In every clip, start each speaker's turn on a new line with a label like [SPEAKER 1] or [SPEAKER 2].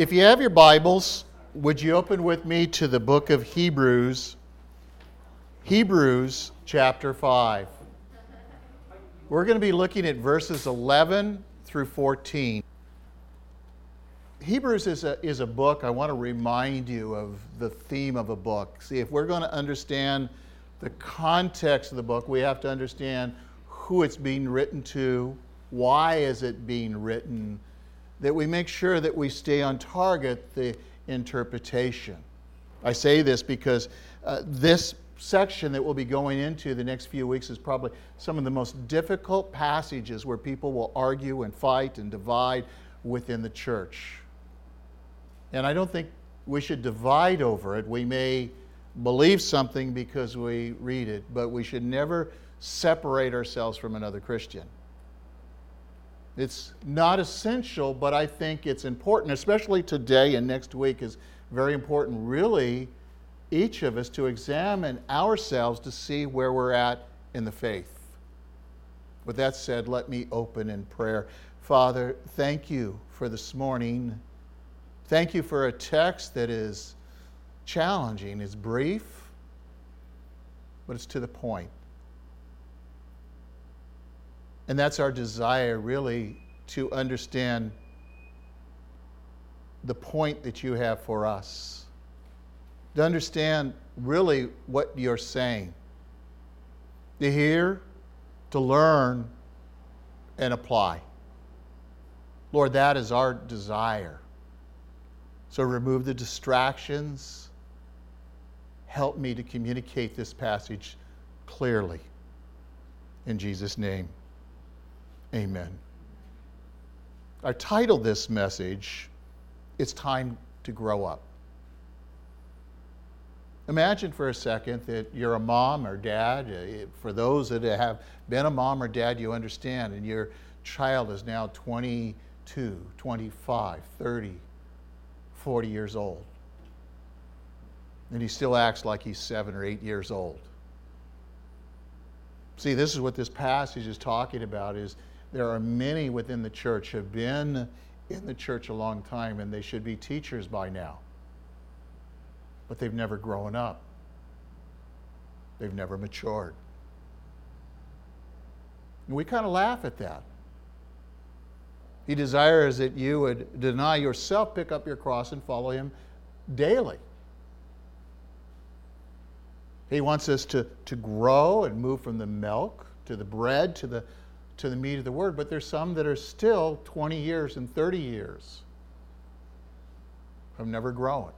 [SPEAKER 1] If you have your Bibles, would you open with me to the book of Hebrews? Hebrews chapter 5. We're going to be looking at verses 11 through 14. Hebrews is a, is a book, I want to remind you of the theme of a book. See, if we're going to understand the context of the book, we have to understand who it's being written to, why is it being written, that we make sure that we stay on target the interpretation. I say this because uh, this section that we'll be going into the next few weeks is probably some of the most difficult passages where people will argue and fight and divide within the church. And I don't think we should divide over it. We may believe something because we read it, but we should never separate ourselves from another Christian. It's not essential, but I think it's important, especially today and next week is very important, really, each of us to examine ourselves to see where we're at in the faith. With that said, let me open in prayer. Father, thank you for this morning. Thank you for a text that is challenging, it's brief, but it's to the point. And that's our desire, really, to understand the point that you have for us, to understand really what you're saying, to hear, to learn, and apply. Lord, that is our desire. So remove the distractions. Help me to communicate this passage clearly. In Jesus' name, amen. I titled this message, It's Time to Grow Up. Imagine for a second that you're a mom or dad. Uh, for those that have been a mom or dad, you understand, and your child is now 22, 25, 30, 40 years old. And he still acts like he's seven or eight years old. See, this is what this passage is talking about is there are many within the church have been in the church a long time and they should be teachers by now. But they've never grown up. They've never matured. And we kind of laugh at that. He desires that you would deny yourself, pick up your cross, and follow Him daily. He wants us to, to grow and move from the milk to the bread to the, to the meat of the word, but there's some that are still 20 years and 30 years from never growing.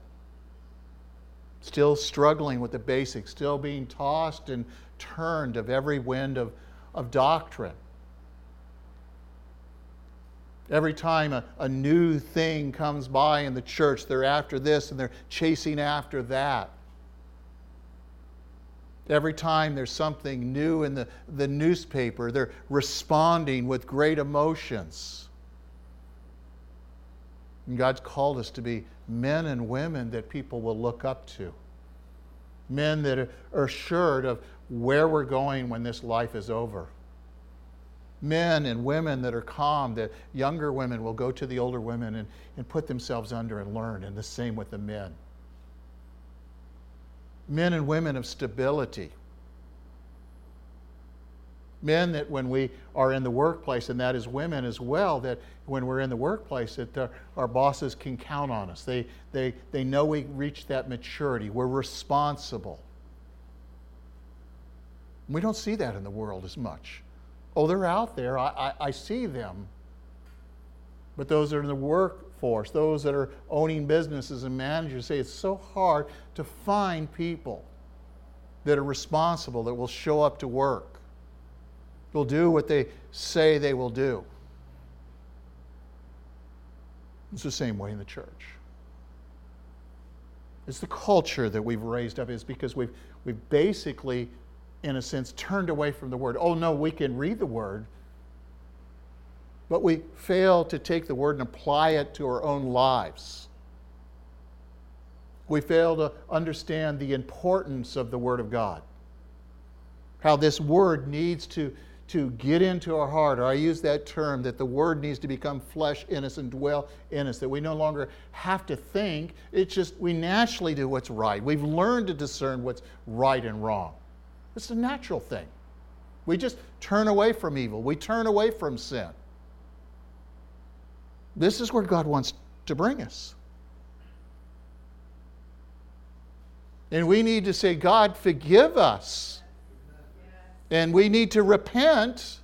[SPEAKER 1] Still struggling with the basics, still being tossed and turned of every wind of, of doctrine. Every time a, a new thing comes by in the church, they're after this and they're chasing after that. Every time there's something new in the, the newspaper, they're responding with great emotions. And God's called us to be men and women that people will look up to. Men that are assured of where we're going when this life is over men and women that are calm, that younger women will go to the older women and, and put themselves under and learn, and the same with the men. Men and women of stability. Men that when we are in the workplace, and that is women as well, that when we're in the workplace, that our, bosses can count on us. They, they, they know we reach that maturity. We're responsible. We don't see that in the world as much. Oh, they're out there. I, I, I see them. But those are in the those that are owning businesses and managers say it's so hard to find people that are responsible, that will show up to work, will do what they say they will do. It's the same way in the church. It's the culture that we've raised up, is because we've, we've basically in a sense, turned away from the Word. Oh, no, we can read the Word, but we fail to take the Word and apply it to our own lives. We fail to understand the importance of the Word of God. How this Word needs to, to get into our heart, or I use that term that the word needs to become flesh in us and dwell in us, that we no longer have to think. It's just we naturally do what's right. We've learned to discern what's right and wrong. It's a natural thing. We just turn away from evil, we turn away from sin. This is where God wants to bring us. And we need to say, God, forgive us. And we need to repent.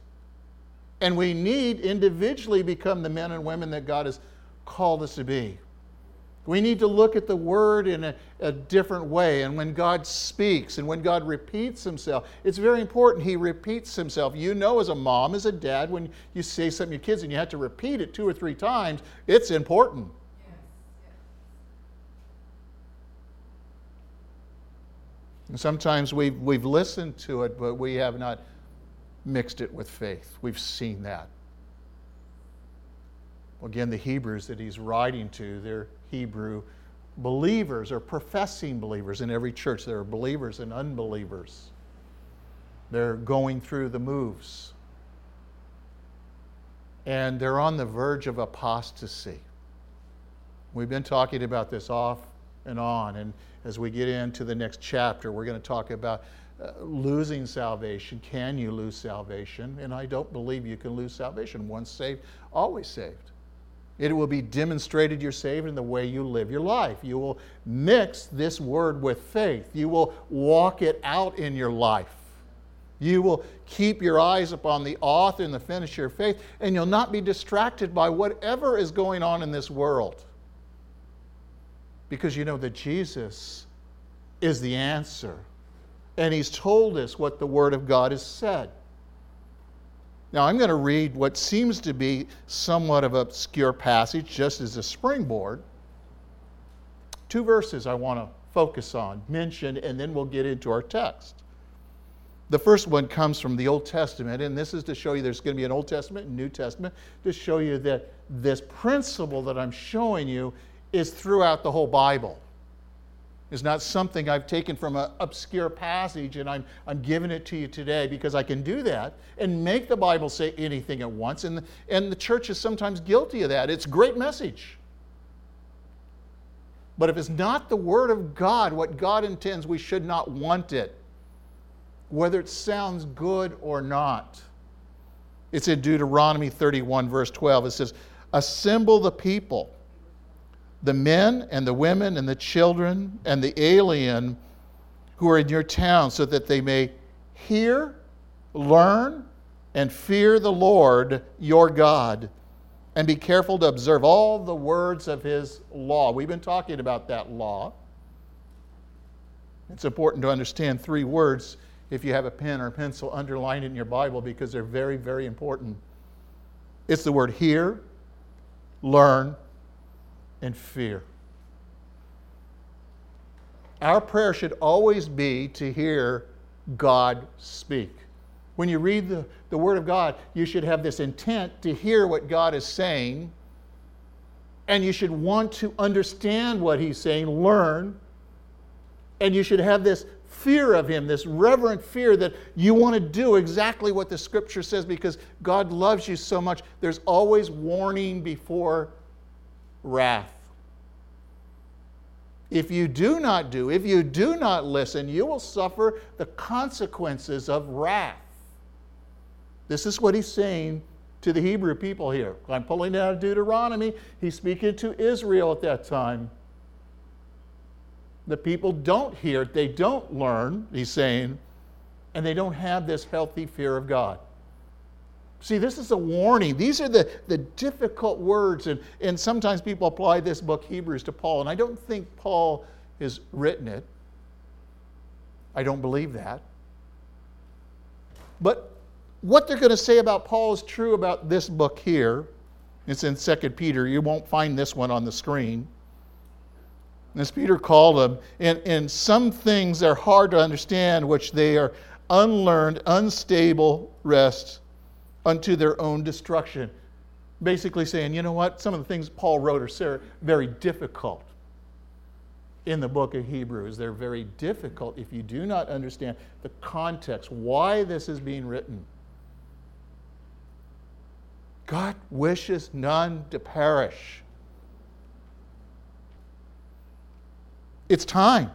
[SPEAKER 1] And we need individually become the men and women that God has called us to be. We need to look at the word in a, a, different way. And when God speaks and when God repeats himself, it's very important he repeats himself. You know, as a mom, as a dad, when you say something to your kids and you have to repeat it two or three times, it's important. And sometimes we've, we've listened to it, but we have not mixed it with faith. We've seen that. Again, the Hebrews that he's writing to, they're Hebrew believers or professing believers. In every church, there are believers and unbelievers. They're going through the moves. And they're on the verge of apostasy. We've been talking about this off and on. And as we get into the next chapter, we're going to talk about uh, losing salvation. Can you lose salvation? And I don't believe you can lose salvation. Once saved, always saved. It will be demonstrated you're saved in the way you live your life. You will mix this word with faith. You will walk it out in your life. You will keep your eyes upon the author and the finisher of faith, and you'll not be distracted by whatever is going on in this world because you know that Jesus is the answer. And he's told us what the Word of God has said. Now, I'm going to read what seems to be somewhat of an obscure passage, just as a springboard. Two verses I want to focus on, mention, and then we'll get into our text. The first one comes from the Old Testament, and this is to show you there's going to be an Old Testament and New Testament to show you that this principle that I'm showing you is throughout the whole Bible. It's not something I've taken from an obscure passage and I'm, I'm giving it to you today because I can do that and make the Bible say anything at once. And, and the church is sometimes guilty of that. It's a great message. But if it's not the Word of God, what God intends, we should not want it, whether it sounds good or not. It's in Deuteronomy 31, verse 12. It says, Assemble the people the men and the women and the children and the alien who are in your town, so that they may hear, learn, and fear the Lord your God, and be careful to observe all the words of his law. We've been talking about that law. It's important to understand three words if you have a pen or a pencil, underline it in your Bible because they're very, very important. It's the word hear, learn, and fear. Our prayer should always be to hear God speak. When you read the, the Word of God, you should have this intent to hear what God is saying, and you should want to understand what He's saying, learn, and you should have this fear of Him, this reverent fear that you want to do exactly what the Scripture says because God loves you so much. There's always warning before wrath. If you do not do, if you do not listen, you will suffer the consequences of wrath. This is what he's saying to the Hebrew people here. I'm pulling out of Deuteronomy. He's speaking to Israel at that time. The people don't hear, they don't learn, he's saying, and they don't have this healthy fear of God. See, this is a warning. These are the, the difficult words, and, and sometimes people apply this book, Hebrews, to Paul, and I don't think Paul has written it. I don't believe that. But what they're going to say about Paul is true about this book here. It's in 2 Peter. You won't find this one on the screen. As Peter called them, and, and some things are hard to understand, which they are unlearned, unstable wrest unto their own destruction. Basically saying, you know what? Some of the things Paul wrote are very difficult in the book of Hebrews. They're very difficult if you do not understand the context, why this is being written. God wishes none to perish. It's time.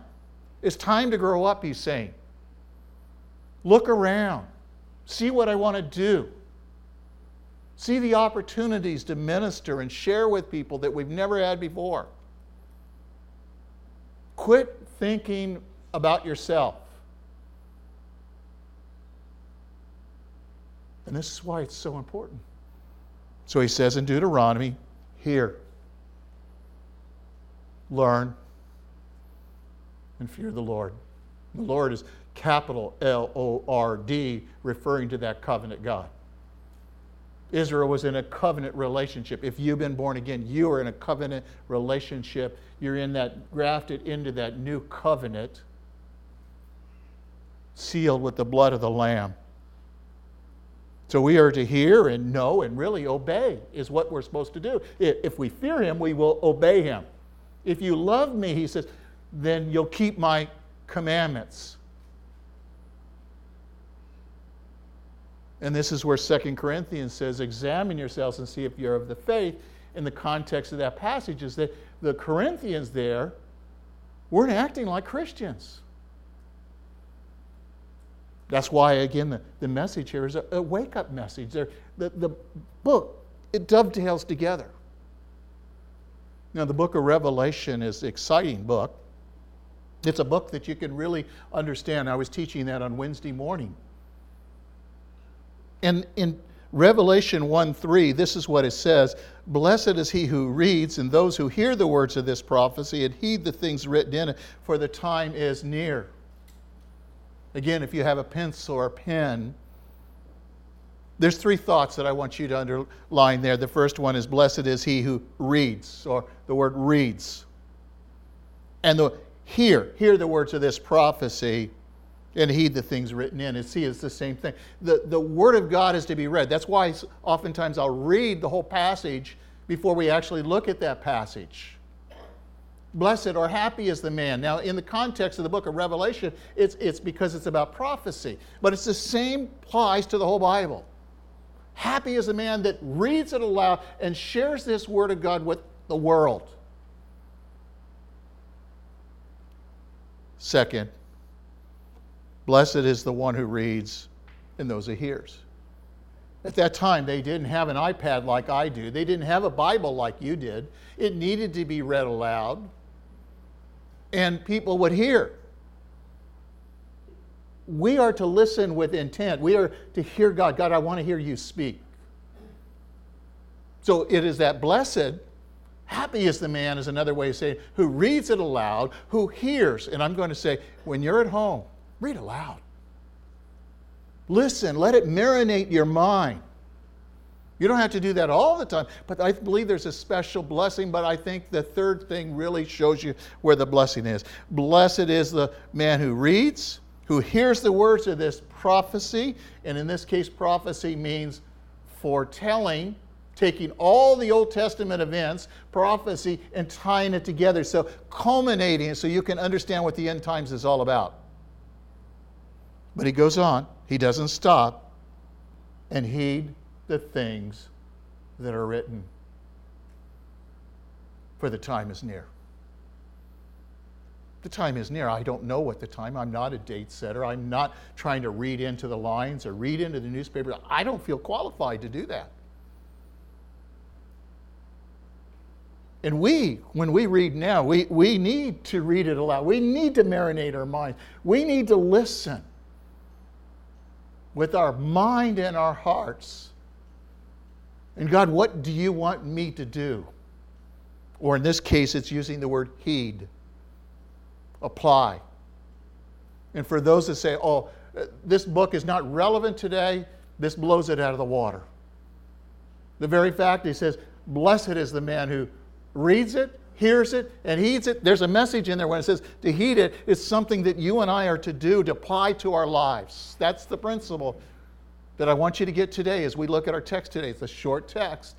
[SPEAKER 1] It's time to grow up, he's saying. Look around. See what I want to do. See the opportunities to minister and share with people that we've never had before. Quit thinking about yourself. And this is why it's so important. So he says in Deuteronomy, hear, learn, and fear the Lord. The Lord is capital L O R D, referring to that covenant God. Israel was in a covenant relationship. If you've been born again, you are in a covenant relationship. You're in that, grafted into that new covenant, sealed with the blood of the Lamb. So we are to hear and know and really obey, is what we're supposed to do. If we fear Him, we will obey Him. If you love me, He says, then you'll keep my commandments. And this is where 2 Corinthians says, examine yourselves and see if you're of the faith. In the context of that passage, is that the Corinthians there weren't acting like Christians. That's why, again, the, the message here is a, a wake up message. the, the book, it dovetails together. Now, the book of Revelation is an exciting book. It's a book that you can really understand. I was teaching that on Wednesday morning. And in Revelation 1 3, this is what it says Blessed is he who reads, and those who hear the words of this prophecy, and heed the things written in it, for the time is near. Again, if you have a pencil or a pen, there's three thoughts that I want you to underline there. The first one is Blessed is he who reads, or the word reads. And the hear, hear the words of this prophecy and heed the things written in. And see, it's the same thing. The, the Word of God is to be read. That's why oftentimes I'll read the whole passage before we actually look at that passage. Blessed or happy is the man. Now, in the context of the book of Revelation, it's, it's because it's about prophecy. But it's the same applies to the whole Bible. Happy is the man that reads it aloud and shares this Word of God with the world. Second, Blessed is the one who reads and those who hears. At that time, they didn't have an iPad like I do. They didn't have a Bible like you did. It needed to be read aloud, and people would hear. We are to listen with intent. We are to hear God. God, I want to hear you speak. So it is that blessed, happy is the man, is another way of saying, who reads it aloud, who hears. And I'm going to say, when you're at home, Read aloud. Listen, let it marinate your mind. You don't have to do that all the time, but I believe there's a special blessing. But I think the third thing really shows you where the blessing is. Blessed is the man who reads, who hears the words of this prophecy. And in this case, prophecy means foretelling, taking all the Old Testament events, prophecy, and tying it together. So, culminating so you can understand what the end times is all about. But he goes on, he doesn't stop, and heed the things that are written, for the time is near. The time is near. I don't know what the time. I'm not a date setter. I'm not trying to read into the lines or read into the newspaper. I don't feel qualified to do that. And we, when we read now, we, we need to read it aloud. We need to marinate our minds. We need to listen with our mind and our hearts. And God, what do you want me to do? Or in this case, it's using the word heed, apply. And for those that say, oh, this book is not relevant today, this blows it out of the water. The very fact he says, blessed is the man who reads it, hears it, and heeds it. There's a message in there when it says to heed it, it's something that you and I are to do to apply to our lives. That's the principle that I want you to get today as we look at our text today. It's a short text.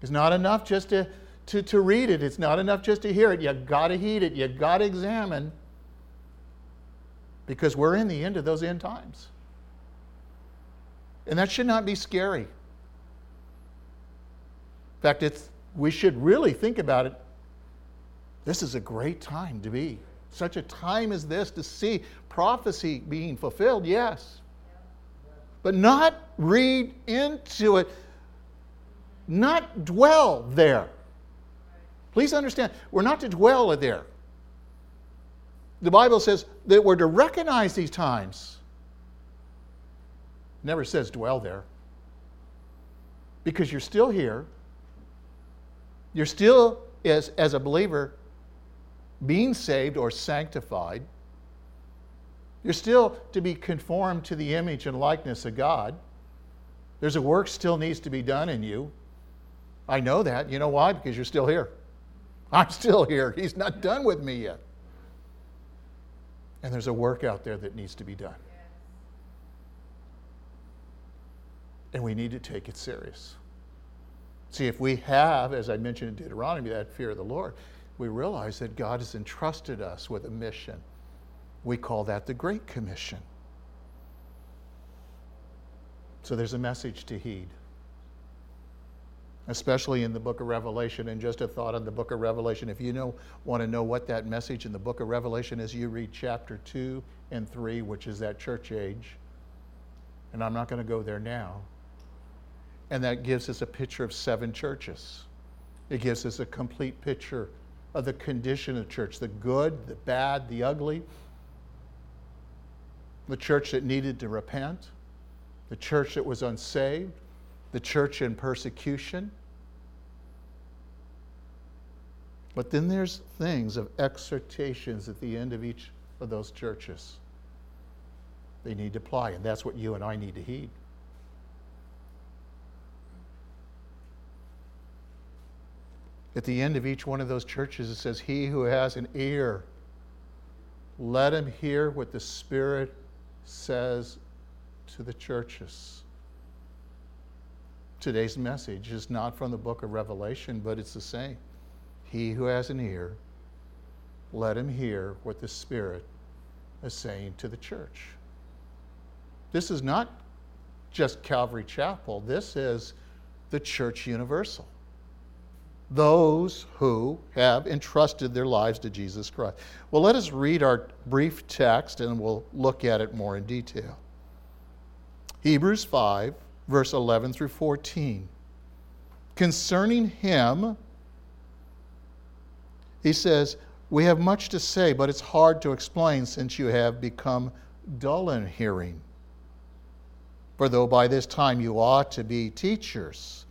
[SPEAKER 1] It's not enough just to, to, to read it, it's not enough just to hear it. You've got to heed it, you've got to examine because we're in the end of those end times. And that should not be scary. In fact, it's, we should really think about it. This is a great time to be. Such a time as this to see prophecy being fulfilled, yes. But not read into it, not dwell there. Please understand, we're not to dwell there. The Bible says that we're to recognize these times. Never says dwell there. Because you're still here. You're still, as, as a believer, being saved or sanctified. You're still to be conformed to the image and likeness of God. There's a work still needs to be done in you. I know that. You know why? Because you're still here. I'm still here. He's not done with me yet. And there's a work out there that needs to be done. And we need to take it serious. See, if we have, as I mentioned in Deuteronomy, that fear of the Lord, we realize that God has entrusted us with a mission. We call that the Great Commission. So there's a message to heed especially in the book of Revelation. And just a thought on the book of Revelation if you know, want to know what that message in the book of Revelation is, you read chapter 2 and 3, which is that church age. And I'm not going to go there now. And that gives us a picture of seven churches. It gives us a complete picture of the condition of the church the good, the bad, the ugly, the church that needed to repent, the church that was unsaved, the church in persecution. But then there's things of exhortations at the end of each of those churches. They need to apply, and that's what you and I need to heed. At the end of each one of those churches, it says, He who has an ear, let him hear what the Spirit says to the churches. Today's message is not from the book of Revelation, but it's the same. He who has an ear, let him hear what the Spirit is saying to the church. This is not just Calvary Chapel, this is the church universal. Those who have entrusted their lives to Jesus Christ. Well, let us read our brief text and we'll look at it more in detail. Hebrews 5 verse 11 through 14. Concerning him, he says, We have much to say, but it's hard to explain since you have become dull in hearing. For though by this time you ought to be teachers,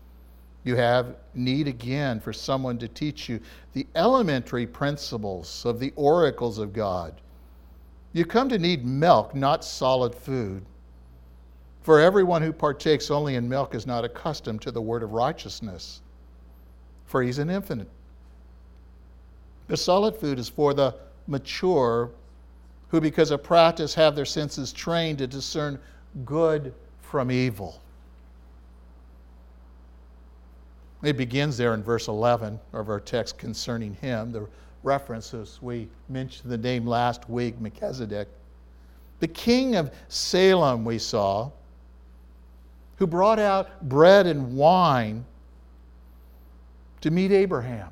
[SPEAKER 1] you have need again for someone to teach you the elementary principles of the oracles of God. You come to need milk, not solid food. For everyone who partakes only in milk is not accustomed to the word of righteousness, for he's an infant. The solid food is for the mature, who because of practice have their senses trained to discern good from evil. It begins there in verse 11 of our text concerning him. The references we mentioned the name last week, Melchizedek. The king of Salem, we saw, who brought out bread and wine to meet Abraham,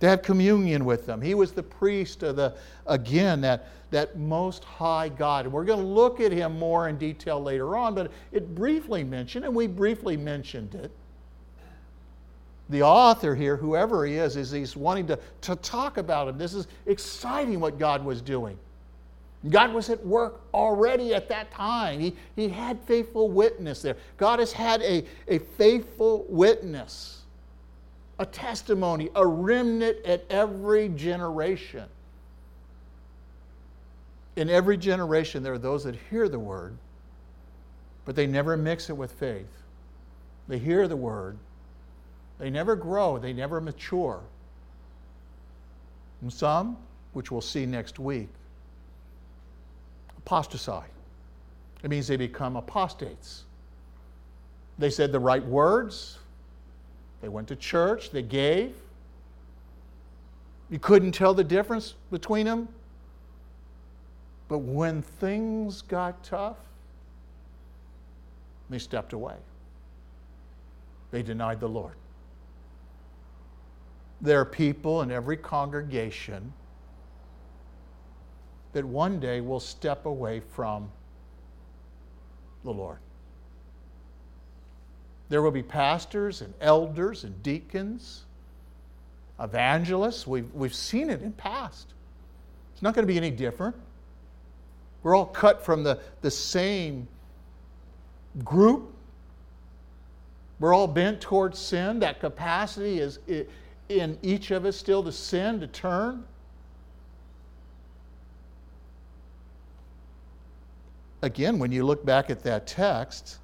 [SPEAKER 1] to have communion with them. He was the priest of the, again, that, that most high God. And we're going to look at him more in detail later on, but it briefly mentioned, and we briefly mentioned it. The author here, whoever he is, is he's wanting to, to talk about him. This is exciting what God was doing. God was at work already at that time. He, he had faithful witness there. God has had a, a faithful witness, a testimony, a remnant at every generation. In every generation, there are those that hear the word, but they never mix it with faith. They hear the word, they never grow, they never mature. And some, which we'll see next week, apostatize. It means they become apostates. They said the right words, they went to church, they gave. You couldn't tell the difference between them. But when things got tough, they stepped away. They denied the Lord. There are people in every congregation that one day will step away from the Lord. There will be pastors and elders and deacons, evangelists. We've, we've seen it in past. It's not going to be any different. We're all cut from the, the same group. We're all bent towards sin. That capacity is in each of us still to sin, to turn. Again, when you look back at that text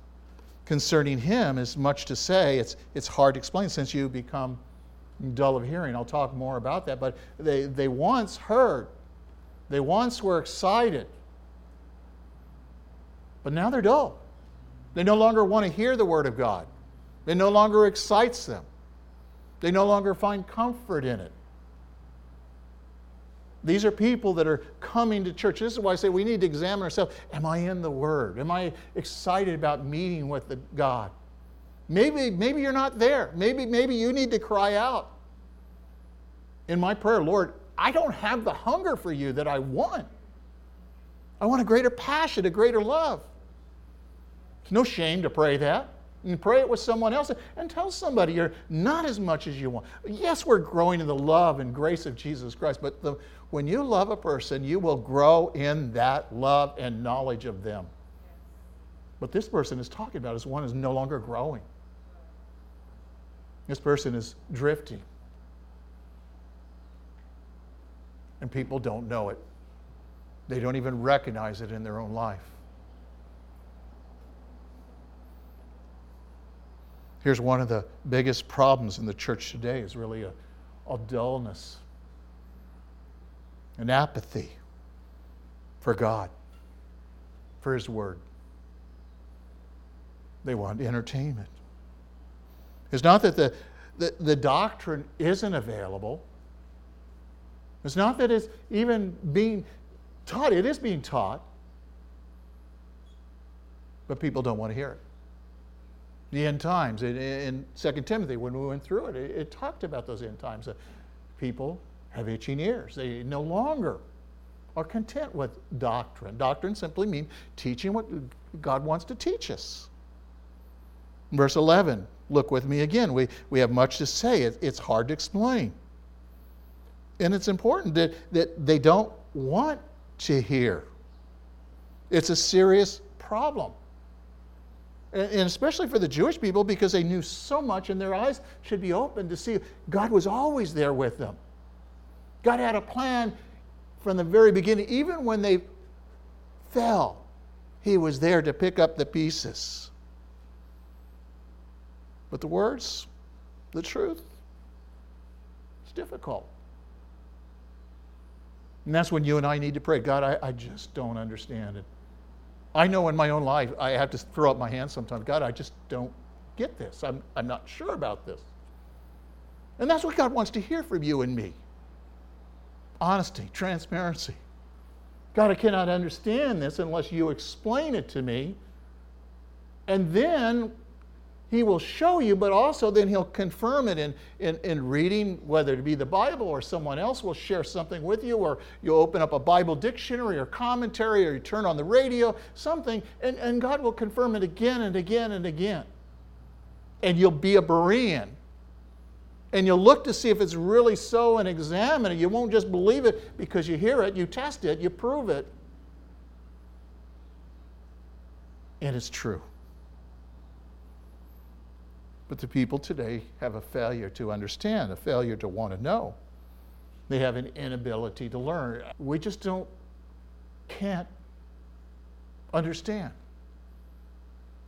[SPEAKER 1] concerning him, is much to say. It's, it's hard to explain since you become dull of hearing. I'll talk more about that. But they, they once heard, they once were excited, but now they're dull. They no longer want to hear the Word of God, it no longer excites them. They no longer find comfort in it. These are people that are coming to church. This is why I say we need to examine ourselves. Am I in the Word? Am I excited about meeting with the God? Maybe, maybe you're not there. Maybe, maybe you need to cry out. In my prayer, Lord, I don't have the hunger for you that I want. I want a greater passion, a greater love. It's no shame to pray that and pray it with someone else and tell somebody you're not as much as you want. Yes, we're growing in the love and grace of Jesus Christ, but the, when you love a person, you will grow in that love and knowledge of them. But this person is talking about is one is no longer growing. This person is drifting. And people don't know it. They don't even recognize it in their own life. Here's one of the biggest problems in the church today is really a, a dullness, an apathy for God, for His Word. They want entertainment. It's not that the, the, the doctrine isn't available. It's not that it's even being taught. It is being taught. But people don't want to hear it the end times. In, in 2 Timothy, when we went through it, it, it talked about those end times. People have itching ears. They no longer are content with doctrine. Doctrine simply means teaching what God wants to teach us. Verse 11, look with me again. We, we have much to say, it, it's hard to explain. And it's important that, that they don't want to hear. It's a serious problem and especially for the Jewish people because they knew so much and their eyes should be open to see God was always there with them. God had a plan from the very beginning, even when they fell, He was there to pick up the pieces. But the words, the truth, it's difficult. And that's when you and I need to pray God, I, I just don't understand it. I know in my own life, I have to throw up my hands sometimes. God, I just don't get this. I'm, I'm not sure about this. And that's what God wants to hear from you and me honesty, transparency. God, I cannot understand this unless you explain it to me. And then he will show you, but also then he'll confirm it in, in, in, reading, whether it be the Bible or someone else will share something with you, or you open up a Bible dictionary or commentary, or you turn on the radio, something, and, and God will confirm it again and again and again. And you'll be a Berean. And you'll look to see if it's really so and examine it. You won't just believe it because you hear it, you test it, you prove it. And it's true. But the people today have a failure to understand, a failure to want to know. They have an inability to learn. We just don't, can't understand.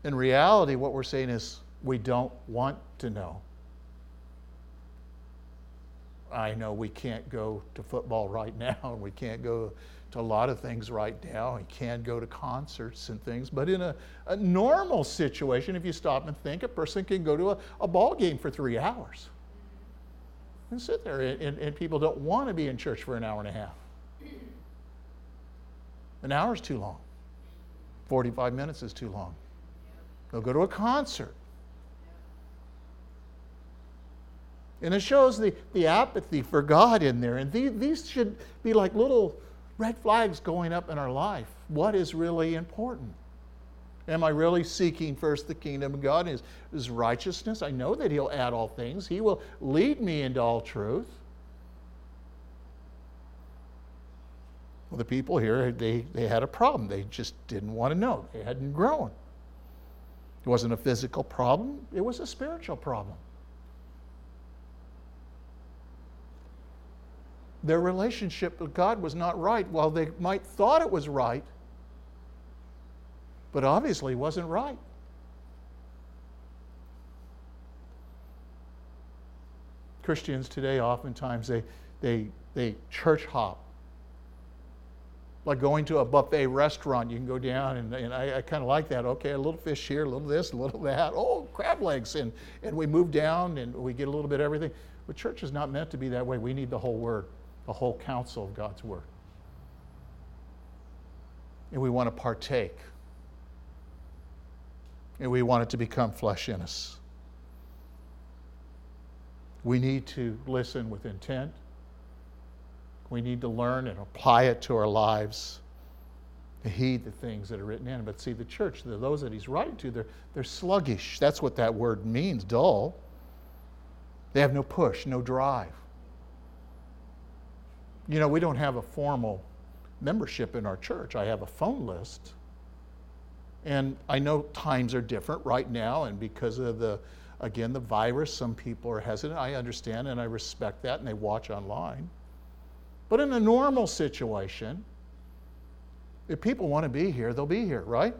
[SPEAKER 1] In reality, what we're saying is we don't want to know. I know we can't go to football right now, and we can't go to a lot of things right now. He can go to concerts and things. But in a, a normal situation, if you stop and think, a person can go to a, a ball game for three hours and sit there. And, and people don't want to be in church for an hour and a half. An hour is too long. 45 minutes is too long. They'll go to a concert. And it shows the, the apathy for God in there. And these, these should be like little red flags going up in our life. What is really important? Am I really seeking first the kingdom of God and his, his righteousness? I know that He'll add all things, He will lead me into all truth. Well, the people here, they, they had a problem. They just didn't want to know. They hadn't grown. It wasn't a physical problem, it was a spiritual problem. Their relationship with God was not right. While they might thought it was right, but obviously wasn't right. Christians today oftentimes they, they, they church hop. Like going to a buffet restaurant, you can go down, and, and I, I kind of like that. Okay, a little fish here, a little this, a little that. Oh, crab legs. And, and we move down and we get a little bit of everything. But church is not meant to be that way. We need the whole word, the whole counsel of God's word. And we want to partake and we want it to become flesh in us. We need to listen with intent. We need to learn and apply it to our lives, to heed the things that are written in. But see, the church, those that he's writing to, they're, they're sluggish. That's what that word means, dull. They have no push, no drive. You know, we don't have a formal membership in our church. I have a phone list. And I know times are different right now, and because of the, again, the virus, some people are hesitant. I understand and I respect that, and they watch online. But in a normal situation, if people want to be here, they'll be here, right?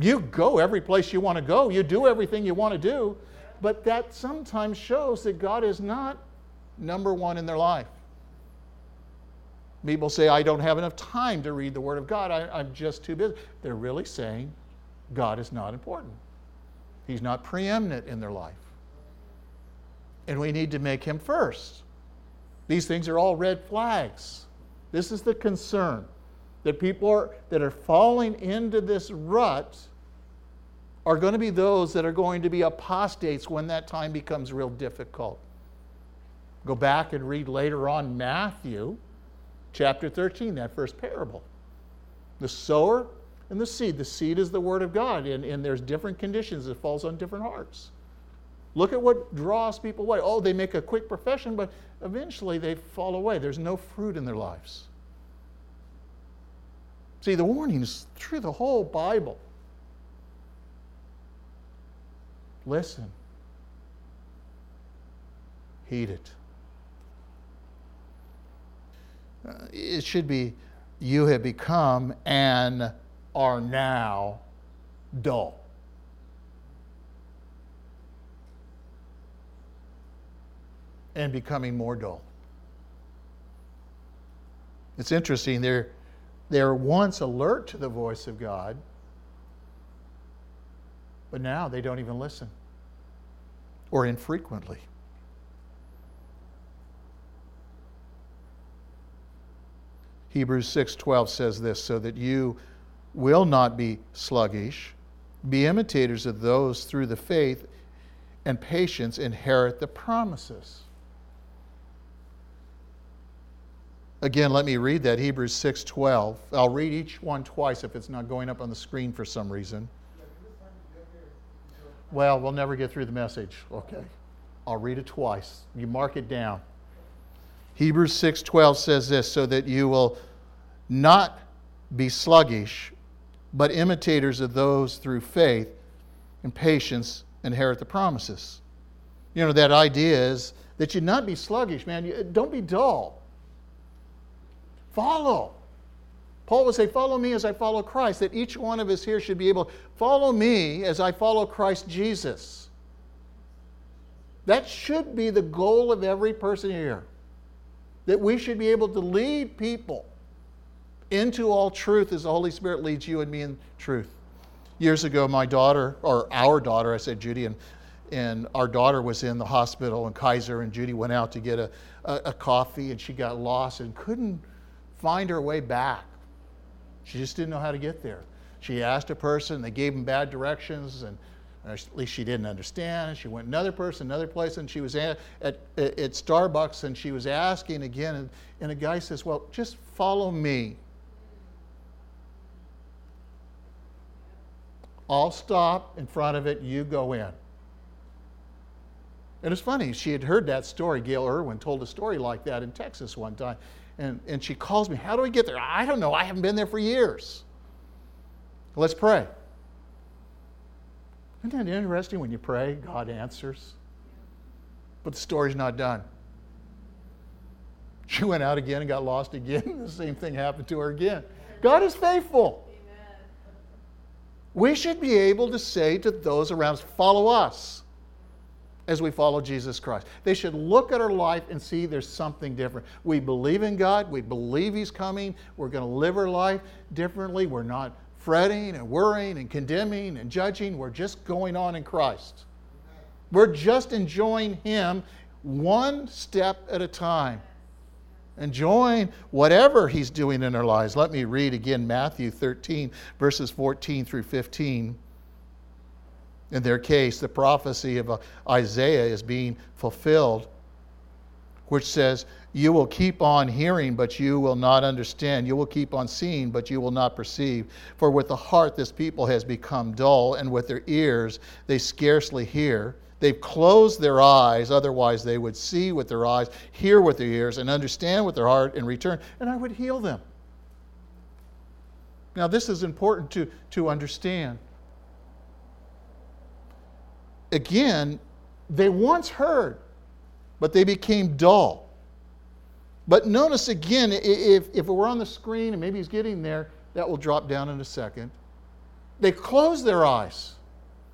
[SPEAKER 1] You go every place you want to go, you do everything you want to do, but that sometimes shows that God is not number one in their life. People say, I don't have enough time to read the Word of God. I, am just too busy. They're really saying God is not important, He's not preeminent in their life. And we need to make Him first. These things are all red flags. This is the concern that people are, that are falling into this rut are going to be those that are going to be apostates when that time becomes real difficult. Go back and read later on Matthew chapter 13, that first parable. The sower and the seed. The seed is the word of God, and, and there's different conditions. It falls on different hearts. Look at what draws people away. Oh, they make a quick profession, but eventually they fall away. There's no fruit in their lives. See, the warning is through the whole Bible. Listen, heed it. Uh, Uh, it should be, you have become and are now dull. And becoming more dull. It's interesting, they're, they're once alert to the voice of God, but now they don't even listen, or infrequently. Hebrews 6:12 says this, so that you will not be sluggish, be imitators of those through the faith and patience inherit the promises. Again, let me read that Hebrews 6:12. I'll read each one twice if it's not going up on the screen for some reason. Well, we'll never get through the message. Okay. I'll read it twice. You mark it down. Hebrews 6:12 says this so that you will not be sluggish but imitators of those through faith and patience inherit the promises. You know that idea is that you not be sluggish, man. You, don't be dull. Follow. Paul would say, Follow me as I follow Christ, that each one of us here should be able, to follow me as I follow Christ Jesus. That should be the goal of every person here that we should be able to lead people into all truth as the Holy Spirit leads you and me in truth. Years ago, my daughter, or our daughter, I said Judy, and, and our daughter was in the hospital in Kaiser, and Judy went out to get a, a, a coffee, and she got lost and couldn't find her way back. She just didn't know how to get there. She asked a person, they gave them bad directions, and at least she didn't understand. She went another person, another place, and she was at, at, at Starbucks and she was asking again. And, and a guy says, Well, just follow me. I'll stop in front of it, you go in. And it's funny, she had heard that story. Gayle Erwin told a story like that in Texas one time. And, and she calls me, How do we get there? I don't know. I haven't been there for years. Let's pray. Isn't that interesting? When you pray, God answers. But the story's not done. She went out again and got lost again. the same thing happened to her again. God is faithful. Amen. We should be able to say to those around us, follow us as we follow Jesus Christ. They should look at our life and see there's something different. We believe in God, we believe He's coming, we're going to live our life differently. We're not fretting and worrying and condemning and judging. We're just going on in Christ. We're just enjoying Him one step at a time. Enjoying whatever He's doing in our lives. Let me read again Matthew 13, verses 14 through 15. In their case, the prophecy of uh, Isaiah is being fulfilled, which says, you will keep on hearing, but you will not understand. You will keep on seeing, but you will not perceive. For with the heart this people has become dull, and with their ears they scarcely hear. They've closed their eyes, otherwise they would see with their eyes, hear with their ears, and understand with their heart in return, and I would heal them. Now, this is important to, to understand. Again, they once heard, but they became dull. But notice again, if, if it were on the screen and maybe he's getting there, that will drop down in a second. They close their eyes,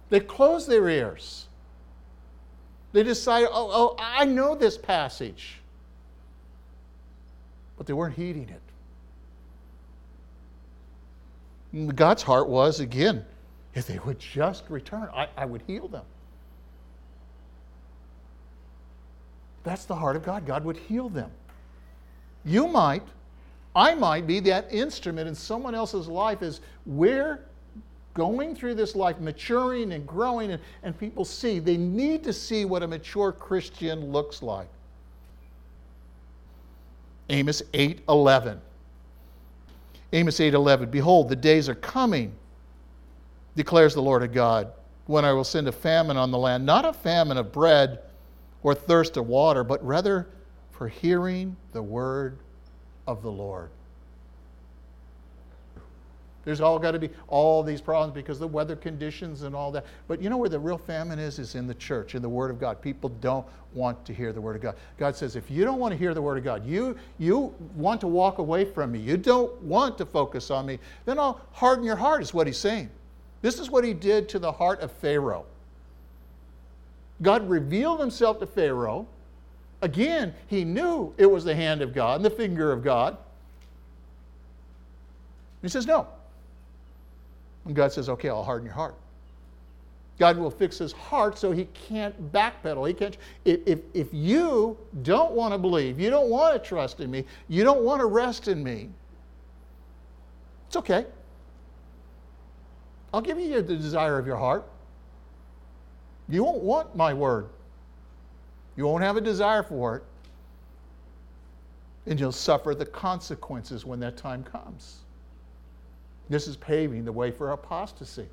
[SPEAKER 1] they close their ears. They decide, oh, oh, I know this passage. But they weren't heeding it. God's heart was, again, if they would just return, I, I would heal them. That's the heart of God. God would heal them. You might, I might be that instrument in someone else's life as we're going through this life, maturing and growing, and, and people see. They need to see what a mature Christian looks like. Amos 8:11. Amos 8:11. Behold, the days are coming, declares the Lord of God, when I will send a famine on the land, not a famine of bread or thirst of water, but rather for hearing the word of the Lord. There's all got to be all these problems because of the weather conditions and all that. But you know where the real famine is? Is in the church, in the Word of God. People don't want to hear the Word of God. God says, if you don't want to hear the Word of God, you, you want to walk away from me, you don't want to focus on me, then I'll harden your heart, is what He's saying. This is what He did to the heart of Pharaoh. God revealed Himself to Pharaoh Again, he knew it was the hand of God and the finger of God. He says, No. And God says, Okay, I'll harden your heart. God will fix his heart so he can't backpedal. He can't. If, if, if you don't want to believe, you don't want to trust in me, you don't want to rest in me, it's okay. I'll give you the desire of your heart. You won't want my word. You won't have a desire for it, and you'll suffer the consequences when that time comes. This is paving the way for apostasy.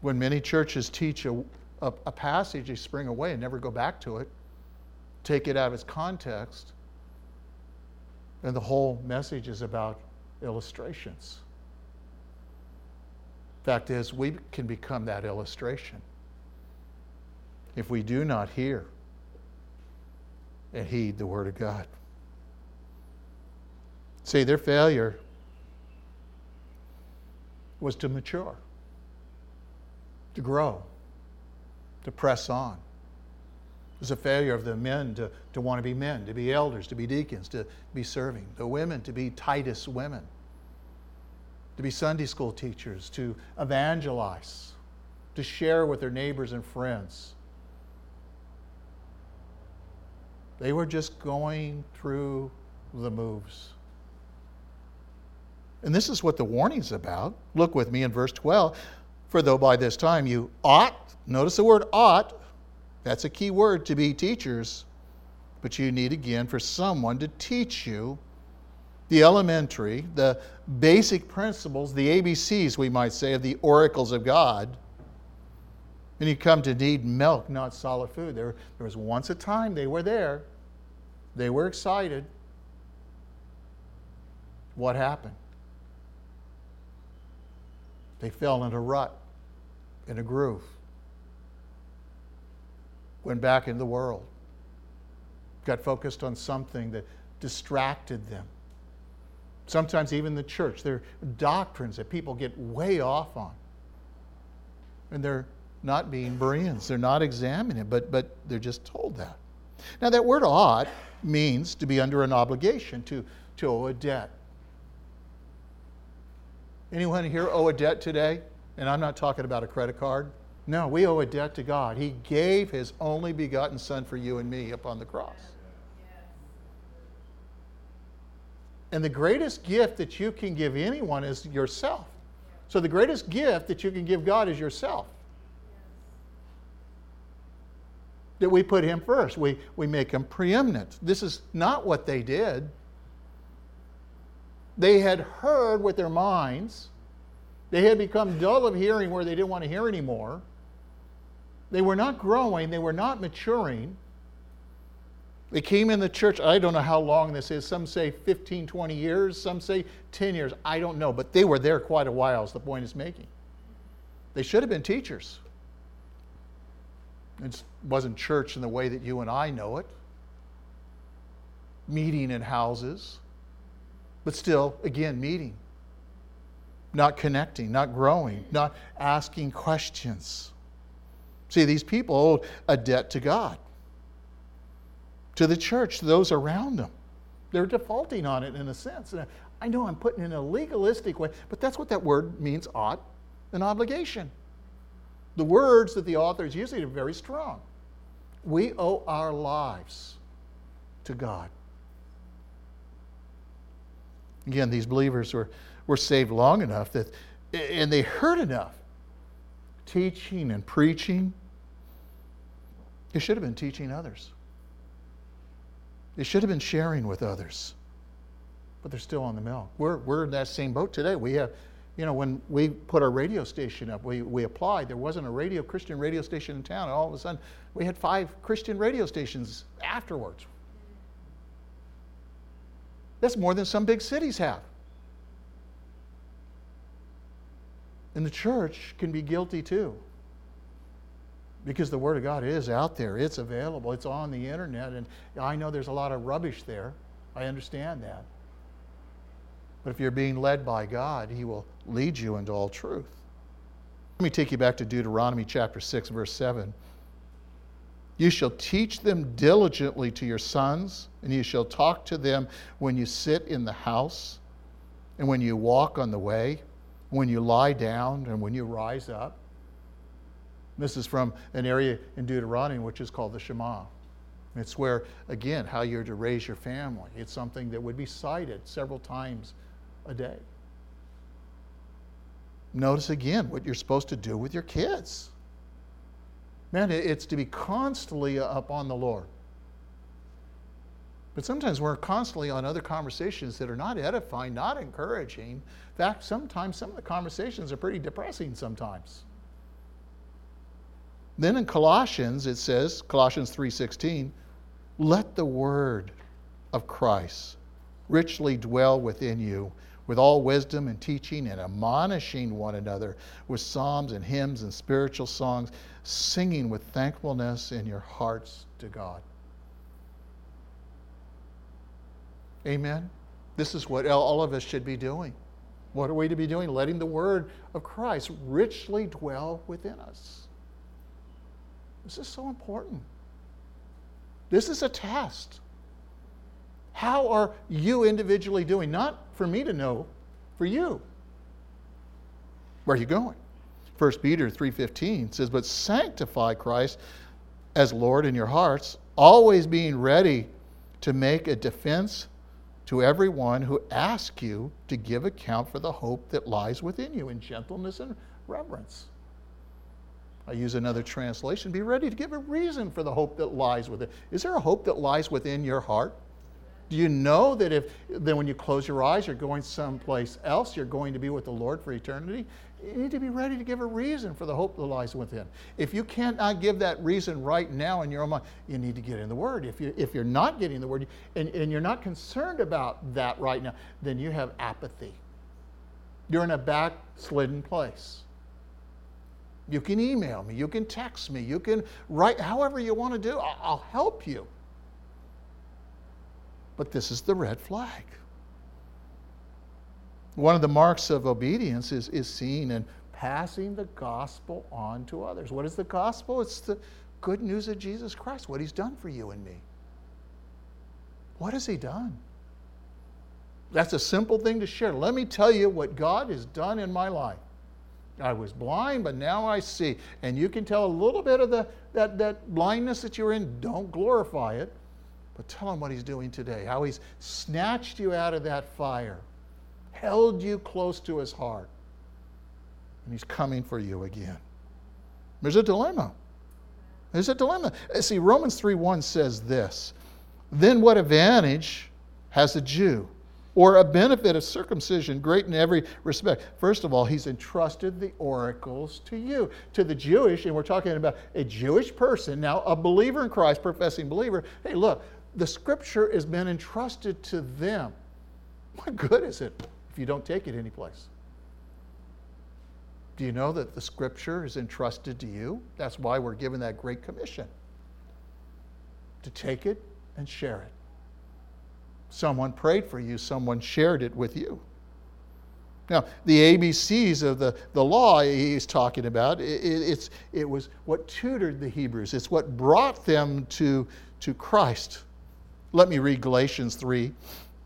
[SPEAKER 1] When many churches teach a, a, a passage, they spring away and never go back to it, take it out of its context, and the whole message is about illustrations. Fact is, we can become that illustration if we do not hear and heed the Word of God. See, their failure was to mature, to grow, to press on. It was a failure of the men to, to want to be men, to be elders, to be deacons, to be serving. The women to be Titus women, to be Sunday school teachers, to evangelize, to share with their neighbors and friends They were just going through the moves. And this is what the warning's about. Look with me in verse 12. For though by this time you ought, notice the word ought, that's a key word to be teachers, but you need again for someone to teach you the elementary, the basic principles, the ABCs, we might say, of the oracles of God. And you come to need milk, not solid food. There, there was once a time they were there, they were excited. What happened? They fell in a rut, in a groove, went back into the world, got focused on something that distracted them. Sometimes even the church, there are doctrines that people get way off on. And they're not being Bereans. They're not examining but, but they're just told that. Now, that word ought means to be under an obligation, to, to owe a debt. Anyone here owe a debt today? And I'm not talking about a credit card. No, we owe a debt to God. He gave His only begotten Son for you and me upon the cross. And the greatest gift that you can give anyone is yourself. So the greatest gift that you can give God is yourself. That we put Him first, we, we make Him preeminent. This is not what they did. They had heard with their minds, they had become dull of hearing where they didn't want to hear anymore. They were not growing, they were not maturing. They came in the church, I don't know how long this is. Some say 15, 20 years, some say 10 years. I don't know, but they were there quite a while, is the point is making. They should have been teachers. It wasn't church in the way that you and I know it, meeting in houses, but still, again, meeting, not connecting, not growing, not asking questions. See, these people owed a debt to God to the church, to those around them. They're defaulting on it in a sense. And I know I'm putting it in a legalistic way, but that's what that word means ought, an obligation. The words that the author is using are very strong. We owe our lives to God. Again, these believers were, were saved long enough that, and they heard enough teaching and preaching. They should have been teaching others. They should have been sharing with others, but they're still on the milk. We're, we're in that same boat today. We have, you know, when we put our radio station up, we, we applied. There wasn't a radio Christian radio station in town, and all of a sudden we had five Christian radio stations afterwards. That's more than some big cities have. And the church can be guilty too because the Word of God is out there. It's available. It's on the internet. And I know there's a lot of rubbish there. I understand that. But if you're being led by God, He will lead you into all truth. Let me take you back to Deuteronomy chapter 6, verse 7. You shall teach them diligently to your sons, and you shall talk to them when you sit in the house, and when you walk on the way, when you lie down, and when you rise up. This is from an area in Deuteronomy which is called the Shema. It's where, again, how you're to raise your family. It's something that would be cited several times a day. Notice again what you're supposed to do with your kids. Man, it's to be constantly up on the Lord. But sometimes we're constantly on other conversations that are not edifying, not encouraging. In fact, sometimes some of the conversations are pretty depressing sometimes. Then in Colossians it says, Colossians 3:16, let the word of Christ richly dwell within you with all wisdom and teaching and admonishing one another with psalms and hymns and spiritual songs, singing with thankfulness in your hearts to God. Amen. This is what all of us should be doing. What are we to be doing? Letting the word of Christ richly dwell within us. This is so important. This is a test. How are you individually doing? Not for me to know, for you. Where are you going? 1 Peter 3:15 says, "But sanctify Christ as Lord in your hearts, always being ready to make a defense to everyone who asks you to give account for the hope that lies within you in gentleness and reverence. I use another translation be ready to give a reason for the hope that lies within. Is there a hope that lies within your heart? Do you know that if then when you close your eyes, you're going someplace else, you're going to be with the Lord for eternity? You need to be ready to give a reason for the hope that lies within. If you cannot give that reason right now in your own mind, you need to get in the Word. If, you, if you're not getting the Word and, and you're not concerned about that right now, then you have apathy. You're in a backslidden place. You can email me, you can text me, you can write however you want to do. I'll, help you. But this is the red flag. One of the marks of obedience is, is seen in passing the gospel on to others. What is the gospel? It's the good news of Jesus Christ, what he's done for you and me. What has he done? That's a simple thing to share. Let me tell you what God has done in my life. I was blind, but now I see. And you can tell a little bit of the, that, that blindness that you're in. Don't glorify it, but tell him what he's doing today, how he's snatched you out of that fire held you close to his heart. And he's coming for you again. There's a dilemma. There's a dilemma. Uh, see, Romans 3:1 says this. Then what advantage has a Jew? Or a benefit of circumcision great in every respect. First of all, he's entrusted the oracles to you, to the Jewish, and we're talking about a Jewish person, now a believer in Christ, professing believer. Hey, look, the scripture has been entrusted to them. What good is it if you don't take it anyplace. Do you know that the scripture is entrusted to you? That's why we're given that great commission to take it and share it. Someone prayed for you, someone shared it with you. Now, the ABCs of the, the law he's talking about, it, it's, it was what tutored the Hebrews, it's what brought them to, to Christ. Let me read Galatians 3,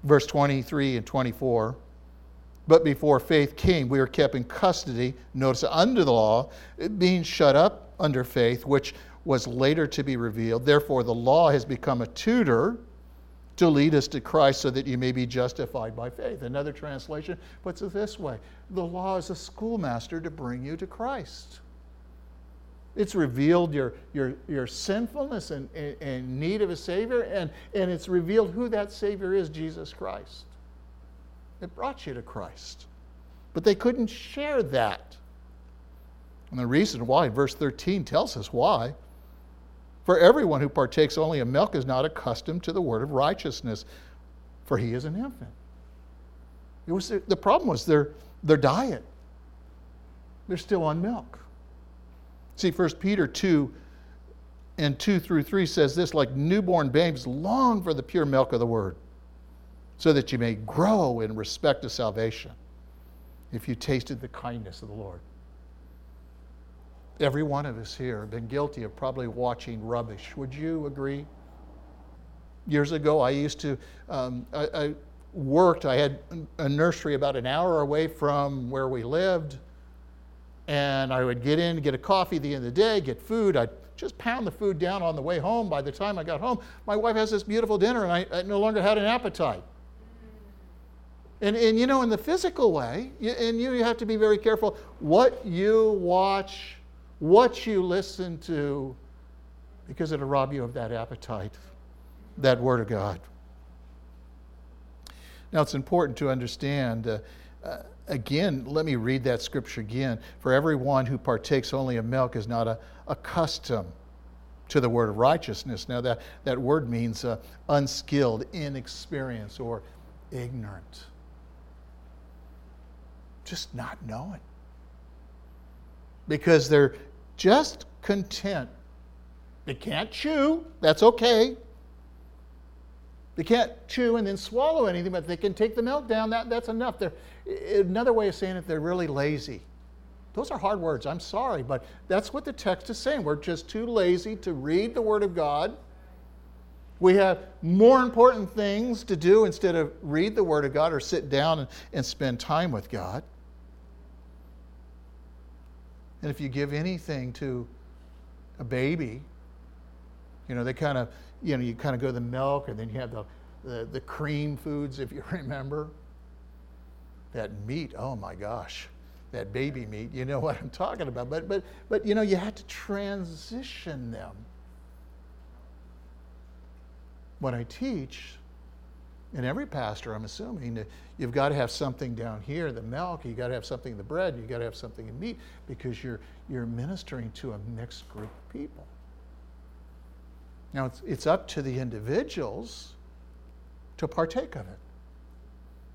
[SPEAKER 1] verse 23 and 24. But before faith came, we were kept in custody, notice under the law, being shut up under faith, which was later to be revealed. Therefore, the law has become a tutor to lead us to Christ so that you may be justified by faith. Another translation puts it this way the law is a schoolmaster to bring you to Christ. It's revealed your, your, your sinfulness and, and, and need of a Savior, and, and it's revealed who that Savior is Jesus Christ. It brought you to Christ. But they couldn't share that. And the reason why, verse 13 tells us why. For everyone who partakes only of milk is not accustomed to the word of righteousness, for he is an infant. It was the problem was their, their diet. They're still on milk. See, 1 Peter 2 and 2 through 3 says this like newborn babes long for the pure milk of the word so that you may grow in respect to salvation if you tasted the kindness of the Lord. Every one of us here have been guilty of probably watching rubbish. Would you agree? Years ago, I used to, um, I, I worked, I had a nursery about an hour away from where we lived. And I would get in, get a coffee at the end of the day, get food. I'd just pound the food down on the way home. By the time I got home, my wife has this beautiful dinner, and I, I no longer had an appetite. And, and you know, in the physical way, and you have to be very careful what you watch, what you listen to, because it'll rob you of that appetite, that Word of God. Now, it's important to understand. Uh, uh, again, let me read that scripture again. For everyone who partakes only of milk is not a, accustomed to the word of righteousness. Now, that, that word means uh, unskilled, inexperienced, or ignorant just not knowing. Because they're just content. They can't chew, that's okay. They can't chew and then swallow anything, but they can take the milk down, that, that's enough. They're, another way of saying it, they're really lazy. Those are hard words, I'm sorry, but that's what the text is saying. We're just too lazy to read the Word of God. We have more important things to do instead of read the Word of God or sit down and, and spend time with God. And if you give anything to a baby, you know, they kind of, you know, you kind of go to the milk and then you have the, the, the cream foods, if you remember. That meat, oh my gosh, that baby meat, you know what I'm talking about. But, but, but you know, you had to transition them. When I teach, and every pastor, I'm assuming, you've got to have something down here, the milk, you've got to have something in the bread, you've got to have something in meat, because you're, you're ministering to a mixed group of people. Now, it's, it's up to the individuals to partake of it.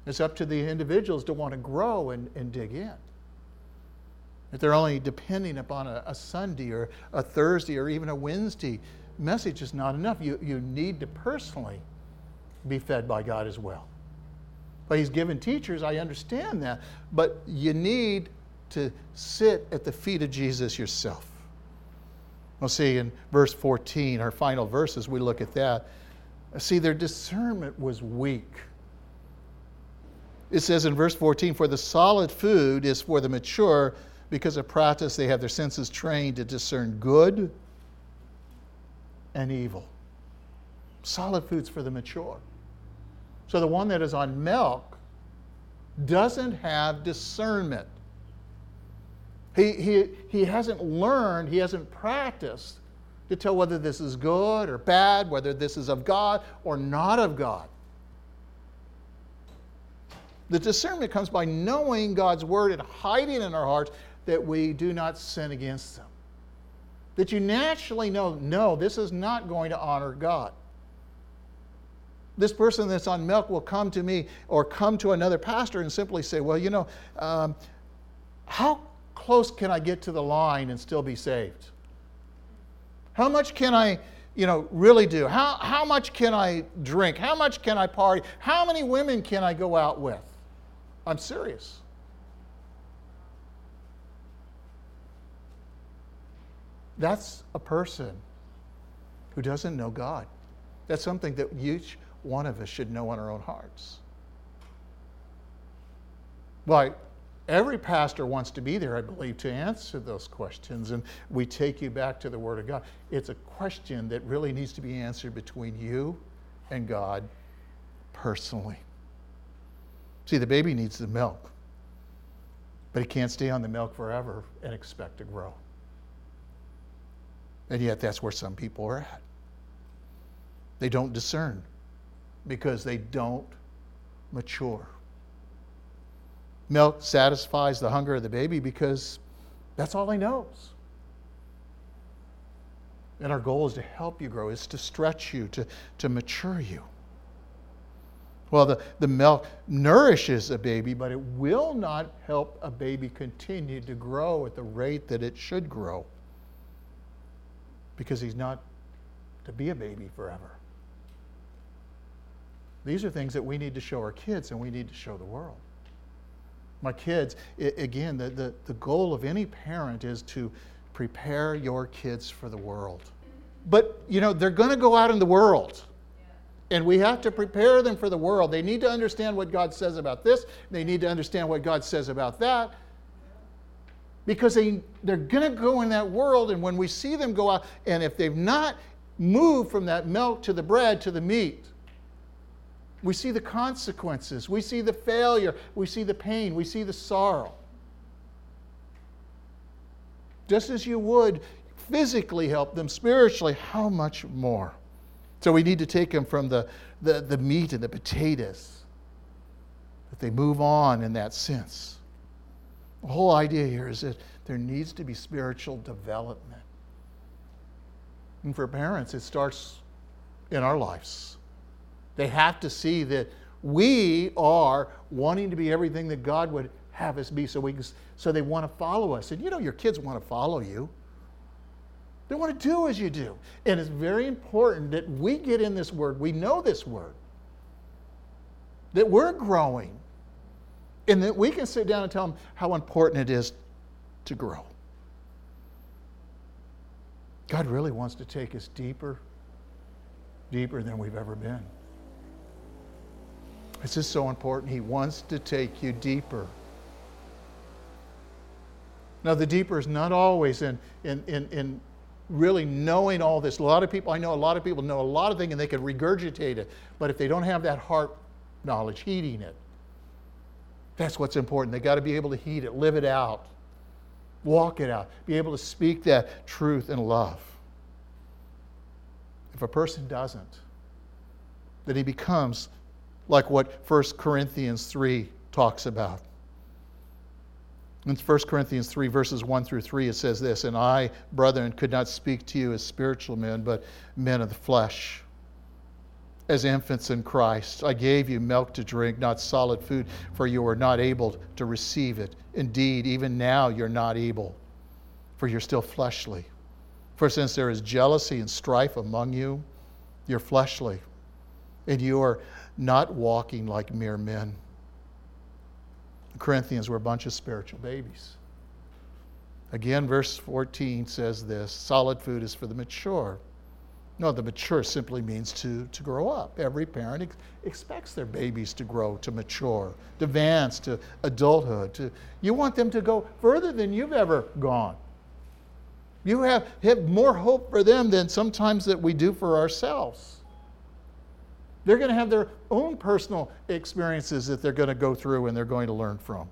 [SPEAKER 1] It's up to the individuals to want to grow and, and dig in. If they're only depending upon a, a Sunday or a Thursday or even a Wednesday message is not enough. You, you need to personally be fed by God as well. But He's given teachers, I understand that. But you need to sit at the feet of Jesus yourself. We'll see in verse 14, our final verses, we look at that. See, their discernment was weak. It says in verse 14, For the solid food is for the mature, because of practice they have their senses trained to discern good and evil. Solid foods for the mature. So the one that is on milk doesn't have discernment. He, he, he hasn't learned, he hasn't practiced to tell whether this is good or bad, whether this is of God or not of God. The discernment comes by knowing God's word and hiding in our hearts that we do not sin against them. That you naturally know, no, this is not going to honor God. This person that's on milk will come to me or come to another pastor and simply say, well, you know, um, how close can I get to the line and still be saved? How much can I, you know, really do? How, how much can I drink? How much can I party? How many women can I go out with? I'm serious. That's a person who doesn't know God. That's something that each one of us should know in our own hearts. Well, every pastor wants to be there, I believe, to answer those questions. And we take you back to the Word of God. It's a question that really needs to be answered between you and God personally. See, the baby needs the milk, but he can't stay on the milk forever and expect to grow. And yet, that's where some people are at. They don't discern because they don't mature. Milk satisfies the hunger of the baby because that's all he knows. And our goal is to help you grow, is to stretch you, to, to mature you. Well, the, the milk nourishes a baby, but it will not help a baby continue to grow at the rate that it should grow because he's not to be a baby forever. These are things that we need to show our kids and we need to show the world. My kids, it, again, the, the, the goal of any parent is to prepare your kids for the world. But, you know, they're going to go out in the world. And we have to prepare them for the world. They need to understand what God says about this. They need to understand what God says about that because they, they're going to go in that world. And when we see them go out, and if they've not moved from that milk to the bread to the meat, we see the consequences. We see the failure. We see the pain. We see the sorrow. Just as you would physically help them spiritually, how much more? So we need to take them from the, the, the meat and the potatoes, that they move on in that sense. The whole idea here is that there needs to be spiritual development. And for parents, it starts in our lives. They have to see that we are wanting to be everything that God would have us be so we can, so they want to follow us. And you know your kids want to follow you. They want to do as you do. And it's very important that we get in this word, we know this word, that we're growing, and that we can sit down and tell them how important it is to grow. God really wants to take us deeper, deeper than we've ever been. This is so important. He wants to take you deeper. Now, the deeper is not always in, in, in, in really knowing all this. A lot of people, I know a lot of people know a lot of things and they can regurgitate it, but if they don't have that heart knowledge, heeding it, that's what's important. They got to be able to heed it, live it out, walk it out, be able to speak that truth in love. If a person doesn't, then he becomes like what 1 Corinthians 3 talks about. In 1 Corinthians 3, verses 1 through 3, it says this And I, brethren, could not speak to you as spiritual men, but men of the flesh. As infants in Christ, I gave you milk to drink, not solid food, for you were not able to receive it. Indeed, even now you're not able, for you're still fleshly. For since there is jealousy and strife among you, you're fleshly, and you are not walking like mere men. The Corinthians were a bunch of spiritual babies. Again, verse 14 says this solid food is for the mature. No, the mature simply means to, to grow up. Every parent ex- expects their babies to grow, to mature, to advance to adulthood. To, you want them to go further than you've ever gone. You have, have more hope for them than sometimes that we do for ourselves. They're going to have their own personal experiences that they're going to go through and they're going to learn from.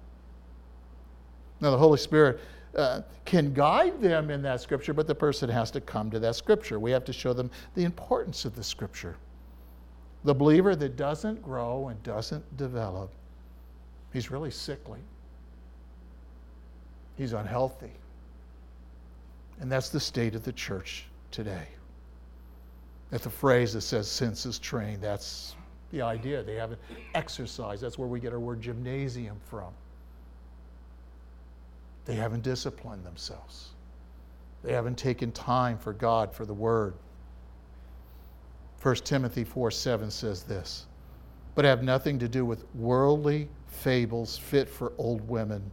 [SPEAKER 1] Now, the Holy Spirit uh, can guide them in that scripture, but the person has to come to that scripture. We have to show them the importance of the scripture. The believer that doesn't grow and doesn't develop, he's really sickly, he's unhealthy. And that's the state of the church today. That's the phrase that says senses trained. That's the idea. They haven't exercised. That's where we get our word gymnasium from. They haven't disciplined themselves. They haven't taken time for God, for the Word. 1 Timothy 4 7 says this, but have nothing to do with worldly fables fit for old women.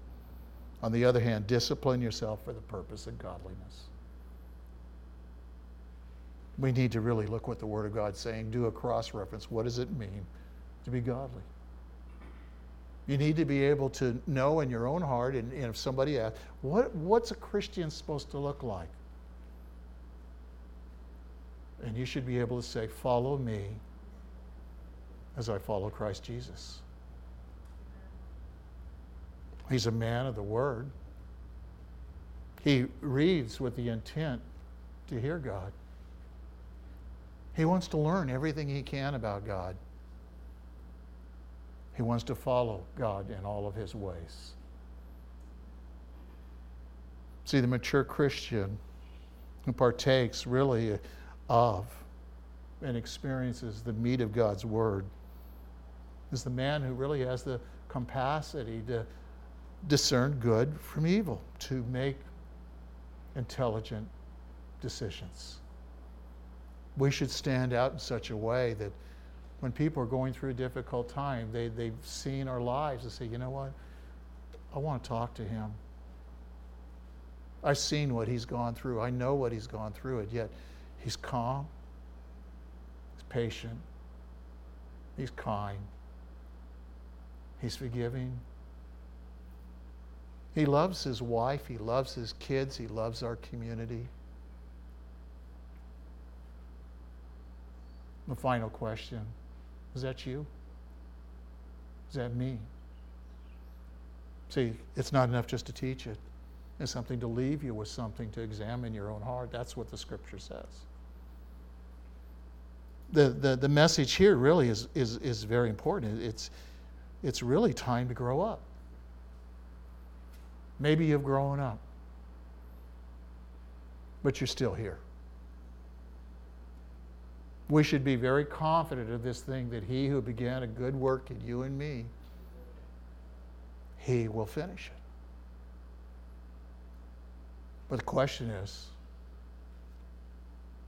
[SPEAKER 1] On the other hand, discipline yourself for the purpose of godliness we need to really look what the Word of God's saying, do a cross reference. What does it mean to be godly? You need to be able to know in your own heart, and, and if somebody asks, what, what's a Christian supposed to look like? And you should be able to say, Follow me as I follow Christ Jesus. He's a man of the Word. He reads with the intent to hear God. He wants to learn everything he can about God. He wants to follow God in all of his ways. See, the mature Christian who partakes really of and experiences the meat of God's Word is the man who really has the capacity to discern good from evil, to make intelligent decisions we should stand out in such a way that when people are going through a difficult time, they, they've seen our lives and say, you know what? I want to talk to him. I've seen what he's gone through. I know what he's gone through, and yet he's calm, he's patient, he's kind, he's forgiving. He loves his wife, he loves his kids, he loves our community. The final question is that you? Is that me? See, it's not enough just to teach it. It's something to leave you with something to examine your own heart. That's what the scripture says. The, the, the message here really is, is, is very important. It's, it's really time to grow up. Maybe you've grown up, but you're still here we should be very confident of this thing that he who began a good work in you and me, he will finish it. But the question is,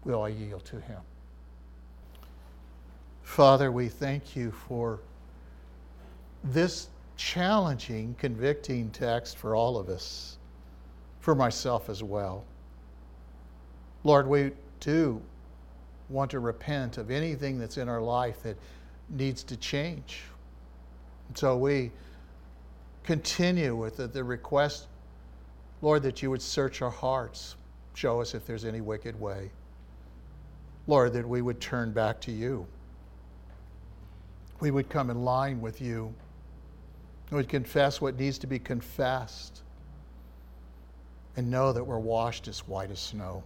[SPEAKER 1] will I yield to him? Father, we thank you for this challenging, convicting text for all of us, for myself as well. Lord, we do want to repent of anything that's in our life that needs to change. And so we continue with the, the request, Lord, that you would search our hearts. show us if there's any wicked way. Lord, that we would turn back to you. We would come in line with you. We would confess what needs to be confessed and know that we're washed as white as snow.